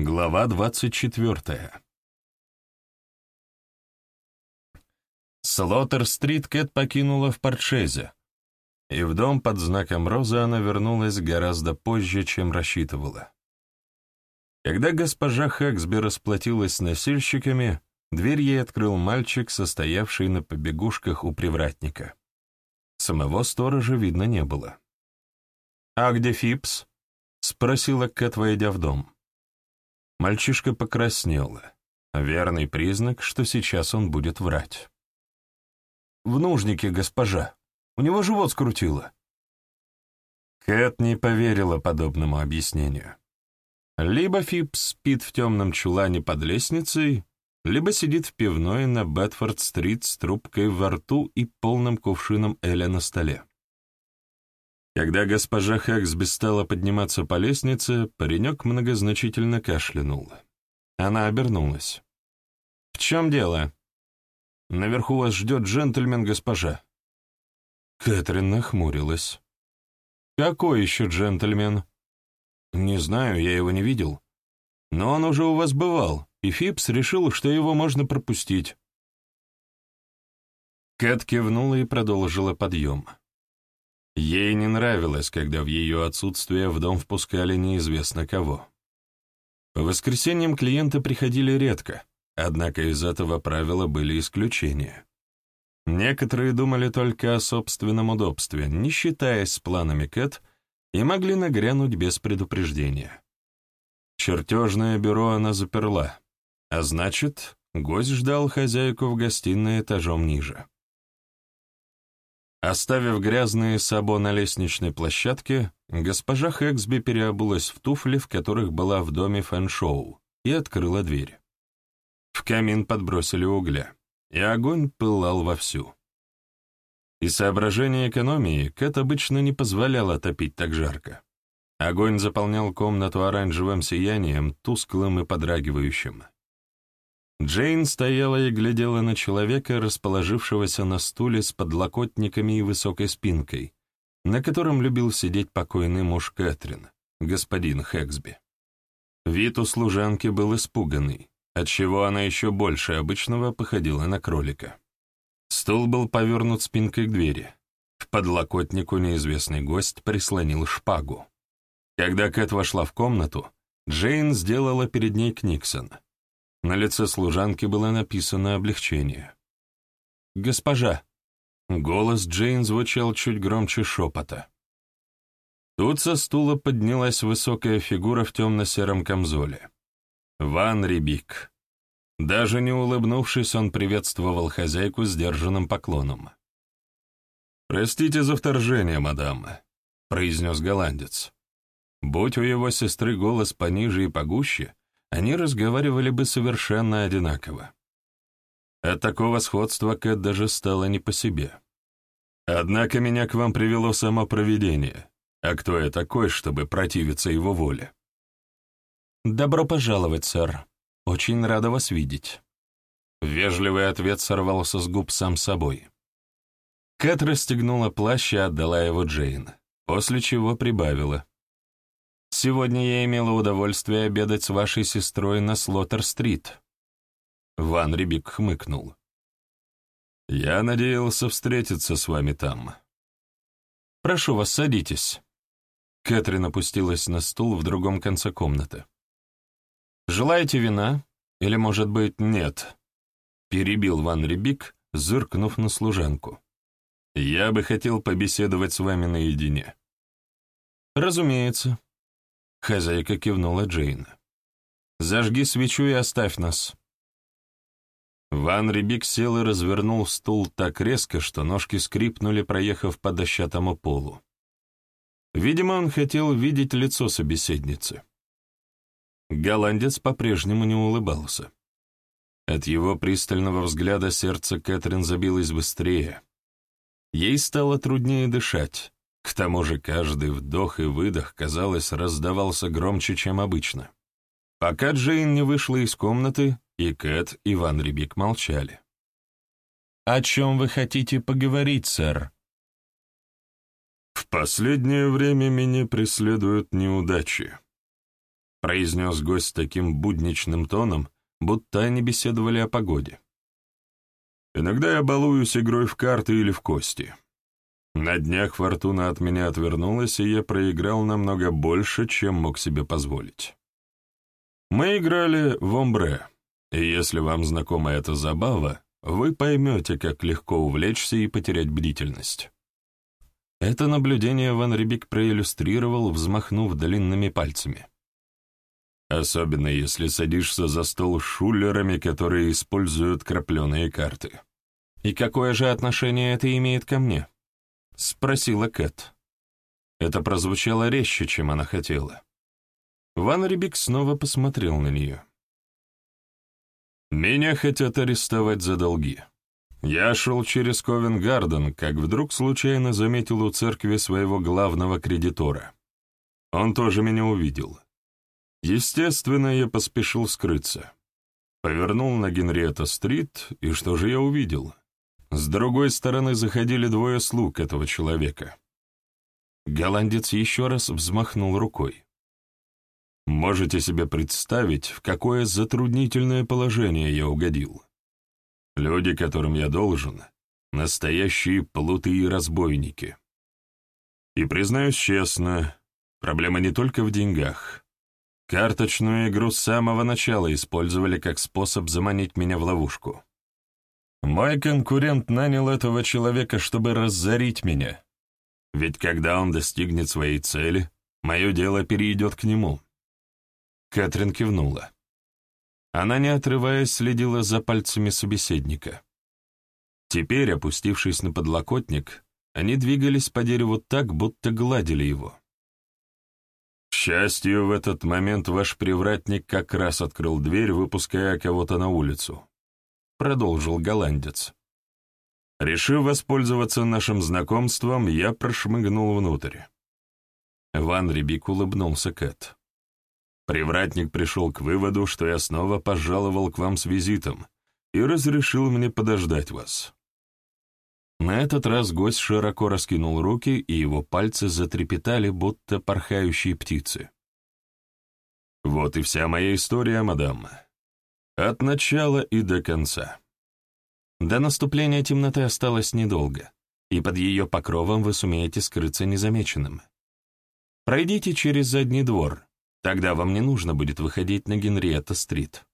Глава двадцать четвертая. Слоттер-стрит Кэт покинула в Портшезе, и в дом под знаком розы она вернулась гораздо позже, чем рассчитывала. Когда госпожа Хэксби расплатилась с носильщиками, дверь ей открыл мальчик, состоявший на побегушках у привратника. Самого сторожа видно не было. «А где Фипс?» — спросила Кэт, войдя в дом. Мальчишка покраснел. Верный признак, что сейчас он будет врать. «В нужнике, госпожа. У него живот скрутило». Кэт не поверила подобному объяснению. Либо Фип спит в темном чулане под лестницей, либо сидит в пивной на Бетфорд-стрит с трубкой во рту и полным кувшином Эля на столе. Когда госпожа Хэксби стала подниматься по лестнице, паренек многозначительно кашлянул. Она обернулась. «В чем дело?» «Наверху вас ждет джентльмен, госпожа». Кэтрин нахмурилась. «Какой еще джентльмен?» «Не знаю, я его не видел. Но он уже у вас бывал, и Фипс решил, что его можно пропустить». Кэт кивнула и продолжила подъем. Ей не нравилось, когда в ее отсутствие в дом впускали неизвестно кого. По воскресеньям клиенты приходили редко, однако из этого правила были исключения. Некоторые думали только о собственном удобстве, не считаясь с планами Кэт, и могли нагрянуть без предупреждения. Чертежное бюро она заперла, а значит, гость ждал хозяйку в гостиной этажом ниже. Оставив грязные сабо на лестничной площадке, госпожа Хэксби переобулась в туфли, в которых была в доме фэн-шоу, и открыла дверь. В камин подбросили угля, и огонь пылал вовсю. И соображение экономии Кэт обычно не позволяло топить так жарко. Огонь заполнял комнату оранжевым сиянием, тусклым и подрагивающим. Джейн стояла и глядела на человека, расположившегося на стуле с подлокотниками и высокой спинкой, на котором любил сидеть покойный муж Кэтрин, господин Хэксби. Вид у служанки был испуганный, отчего она еще больше обычного походила на кролика. Стул был повернут спинкой к двери. К подлокотнику неизвестный гость прислонил шпагу. Когда Кэт вошла в комнату, Джейн сделала перед ней Книксон — на лице служанки было написано облегчение. «Госпожа!» Голос Джейн звучал чуть громче шепота. Тут со стула поднялась высокая фигура в темно-сером камзоле. Ван Рибик. Даже не улыбнувшись, он приветствовал хозяйку сдержанным поклоном. «Простите за вторжение, мадам», — произнес голландец. Будь у его сестры голос пониже и погуще, они разговаривали бы совершенно одинаково. От такого сходства Кэт даже стало не по себе. Однако меня к вам привело само провидение. А кто я такой, чтобы противиться его воле? «Добро пожаловать, сэр. Очень рада вас видеть». Вежливый ответ сорвался с губ сам собой. Кэт расстегнула плащ и отдала его Джейн, после чего прибавила. Сегодня я имела удовольствие обедать с вашей сестрой на Слоттер-стрит». Ван Рибик хмыкнул. «Я надеялся встретиться с вами там». «Прошу вас, садитесь». Кэтрин опустилась на стул в другом конце комнаты. «Желаете вина? Или, может быть, нет?» Перебил Ван Рибик, зыркнув на служанку. «Я бы хотел побеседовать с вами наедине». «Разумеется», Хозяйка кивнула Джейн. «Зажги свечу и оставь нас». Ван Рибик сел и развернул стул так резко, что ножки скрипнули, проехав по дощатому полу. Видимо, он хотел видеть лицо собеседницы. Голландец по-прежнему не улыбался. От его пристального взгляда сердце Кэтрин забилось быстрее. Ей стало труднее дышать, к тому же каждый вдох и выдох, казалось, раздавался громче, чем обычно. Пока Джейн не вышла из комнаты, и Кэт, и Ван Рибик молчали. «О чем вы хотите поговорить, сэр?» «В последнее время меня преследуют неудачи». — произнес гость таким будничным тоном, будто они беседовали о погоде. «Иногда я балуюсь игрой в карты или в кости. На днях фортуна от меня отвернулась, и я проиграл намного больше, чем мог себе позволить. Мы играли в омбре, и если вам знакома эта забава, вы поймете, как легко увлечься и потерять бдительность». Это наблюдение Ван Рибик проиллюстрировал, взмахнув длинными пальцами. Особенно если садишься за стол с шулерами, которые используют крапленые карты. «И какое же отношение это имеет ко мне?» — спросила Кэт. Это прозвучало резче, чем она хотела. Ван Рибик снова посмотрел на нее. «Меня хотят арестовать за долги. Я шел через Ковенгарден, как вдруг случайно заметил у церкви своего главного кредитора. Он тоже меня увидел. Естественно, я поспешил скрыться. Повернул на Генриетта-стрит, и что же я увидел? С другой стороны заходили двое слуг этого человека. Голландец еще раз взмахнул рукой. Можете себе представить, в какое затруднительное положение я угодил. Люди, которым я должен, настоящие плуты и разбойники. И признаюсь честно, проблема не только в деньгах. Карточную игру с самого начала использовали как способ заманить меня в ловушку. Мой конкурент нанял этого человека, чтобы разорить меня. Ведь когда он достигнет своей цели, мое дело перейдет к нему. Кэтрин кивнула. Она, не отрываясь, следила за пальцами собеседника. Теперь, опустившись на подлокотник, они двигались по дереву так, будто гладили его. К счастью, в этот момент ваш привратник как раз открыл дверь, выпуская кого-то на улицу. Продолжил голландец. Решив воспользоваться нашим знакомством, я прошмыгнул внутрь. Ван Рибик улыбнулся Кэт. Привратник пришел к выводу, что я снова пожаловал к вам с визитом и разрешил мне подождать вас. На этот раз гость широко раскинул руки, и его пальцы затрепетали, будто порхающие птицы. Вот и вся моя история, мадам. От начала и до конца. До наступления темноты осталось недолго, и под ее покровом вы сумеете скрыться незамеченным. Пройдите через задний двор, Тогда вам не нужно будет выходить на Генриетта-стрит.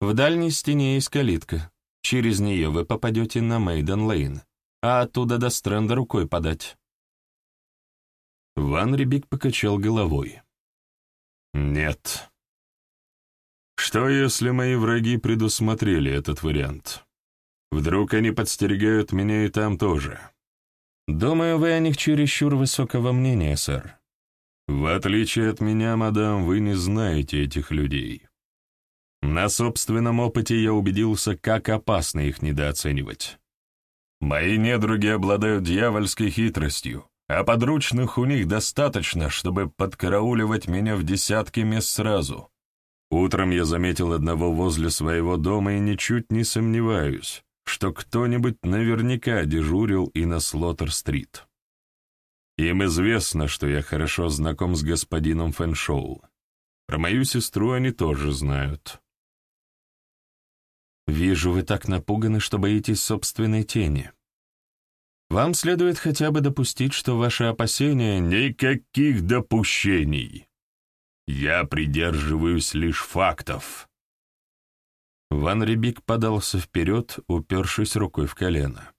В дальней стене есть калитка. Через нее вы попадете на Мейден-Лейн, а оттуда до Стрэнда рукой подать. Ван Рибик покачал головой. «Нет. Что, если мои враги предусмотрели этот вариант? Вдруг они подстерегают меня и там тоже?» «Думаю, вы о них чересчур высокого мнения, сэр. В отличие от меня, мадам, вы не знаете этих людей. На собственном опыте я убедился, как опасно их недооценивать. Мои недруги обладают дьявольской хитростью, а подручных у них достаточно, чтобы подкарауливать меня в десятки мест сразу. Утром я заметил одного возле своего дома и ничуть не сомневаюсь, что кто-нибудь наверняка дежурил и на Слоттер-стрит. Им известно, что я хорошо знаком с господином Фэншоу. Про мою сестру они тоже знают. Вижу, вы так напуганы, что боитесь собственной тени. Вам следует хотя бы допустить, что ваши опасения... Никаких допущений. Я придерживаюсь лишь фактов. Ван Рибик подался вперед, упершись рукой в колено.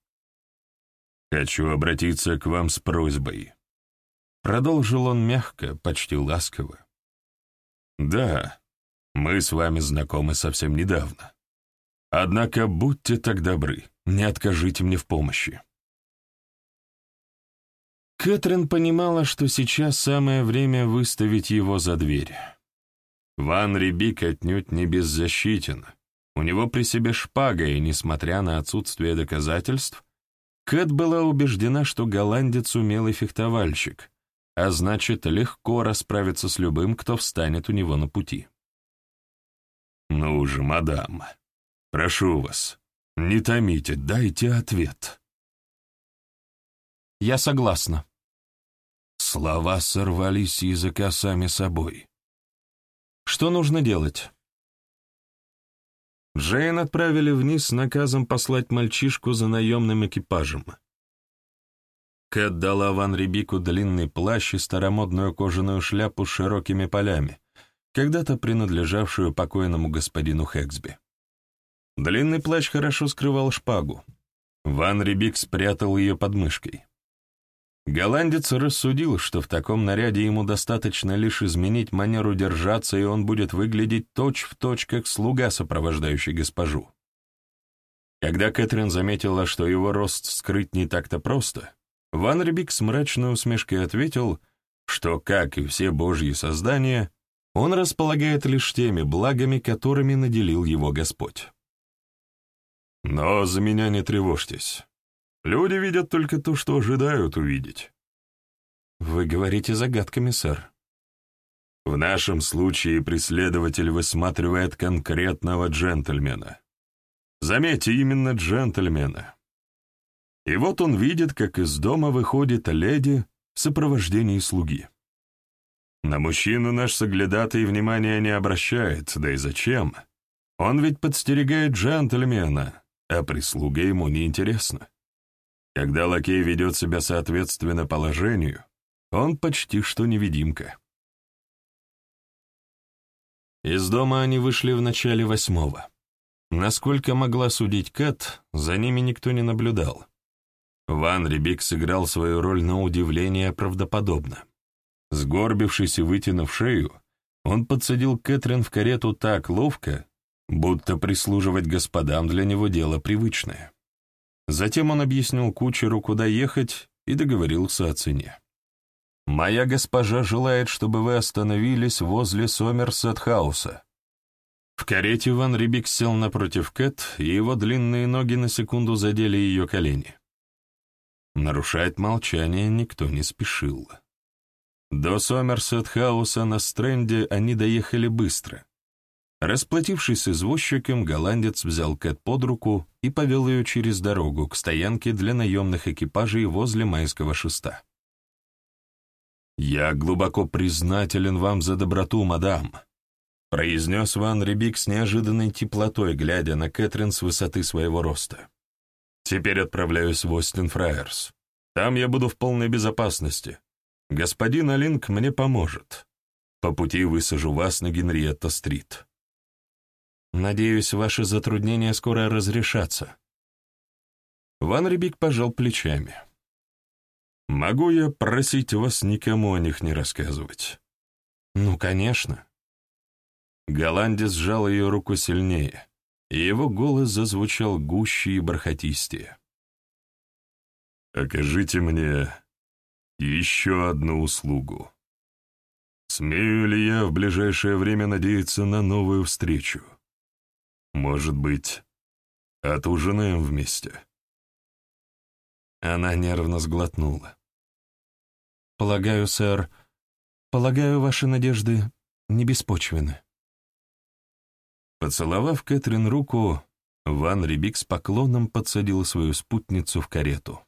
«Хочу обратиться к вам с просьбой». Продолжил он мягко, почти ласково. «Да, мы с вами знакомы совсем недавно. Однако будьте так добры, не откажите мне в помощи». Кэтрин понимала, что сейчас самое время выставить его за дверь. Ван Рибик отнюдь не беззащитен. У него при себе шпага, и, несмотря на отсутствие доказательств, Кэт была убеждена, что голландец умелый фехтовальщик, а значит, легко расправиться с любым, кто встанет у него на пути. «Ну же, мадам, прошу вас, не томите, дайте ответ». «Я согласна». Слова сорвались с языка сами собой. Что нужно делать?» Джейн отправили вниз с наказом послать мальчишку за наемным экипажем. Кэт дала Ван Рибику длинный плащ и старомодную кожаную шляпу с широкими полями, когда-то принадлежавшую покойному господину Хэксби. Длинный плащ хорошо скрывал шпагу. Ван Рибик спрятал ее под мышкой. Голландец рассудил, что в таком наряде ему достаточно лишь изменить манеру держаться, и он будет выглядеть точь-в-точь, точь, как слуга, сопровождающий госпожу. Когда Кэтрин заметила, что его рост скрыть не так-то просто, Ван Рибик с мрачной усмешкой ответил, что, как и все божьи создания, он располагает лишь теми благами, которыми наделил его Господь. «Но за меня не тревожьтесь. Люди видят только то, что ожидают увидеть. Вы говорите загадками, сэр. В нашем случае преследователь высматривает конкретного джентльмена. Заметьте, именно джентльмена. И вот он видит, как из дома выходит леди в сопровождении слуги. На мужчину наш соглядатый внимания не обращает, да и зачем? Он ведь подстерегает джентльмена, а прислуга ему не интересна. Когда лакей ведет себя соответственно положению, он почти что невидимка. Из дома они вышли в начале восьмого. Насколько могла судить Кэт, за ними никто не наблюдал. Ван Рибик сыграл свою роль на удивление правдоподобно. Сгорбившись и вытянув шею, он подсадил Кэтрин в карету так ловко, будто прислуживать господам для него дело привычное. Затем он объяснил кучеру, куда ехать, и договорился о цене. «Моя госпожа желает, чтобы вы остановились возле Сомерсет-хауса». В карете Ван Рибик сел напротив Кэт, и его длинные ноги на секунду задели ее колени. Нарушать молчание никто не спешил. До Сомерсет-хауса на стренде они доехали быстро. Расплатившись с извозчиком, голландец взял Кэт под руку и повел ее через дорогу к стоянке для наемных экипажей возле Майского шеста. «Я глубоко признателен вам за доброту, мадам», — произнес Ван Рибик с неожиданной теплотой, глядя на Кэтрин с высоты своего роста. «Теперь отправляюсь в Остин Фраерс. Там я буду в полной безопасности. Господин Алинк мне поможет. По пути высажу вас на Генриетта-стрит». Надеюсь, ваши затруднения скоро разрешатся. Ван Рибик пожал плечами. «Могу я просить вас никому о них не рассказывать?» «Ну, конечно». Голландец сжал ее руку сильнее, и его голос зазвучал гуще и бархатистее. «Окажите мне еще одну услугу. Смею ли я в ближайшее время надеяться на новую встречу?» Может быть, отужинаем вместе?» Она нервно сглотнула. «Полагаю, сэр, полагаю, ваши надежды не беспочвены». Поцеловав Кэтрин руку, Ван Рибик с поклоном подсадил свою спутницу в карету.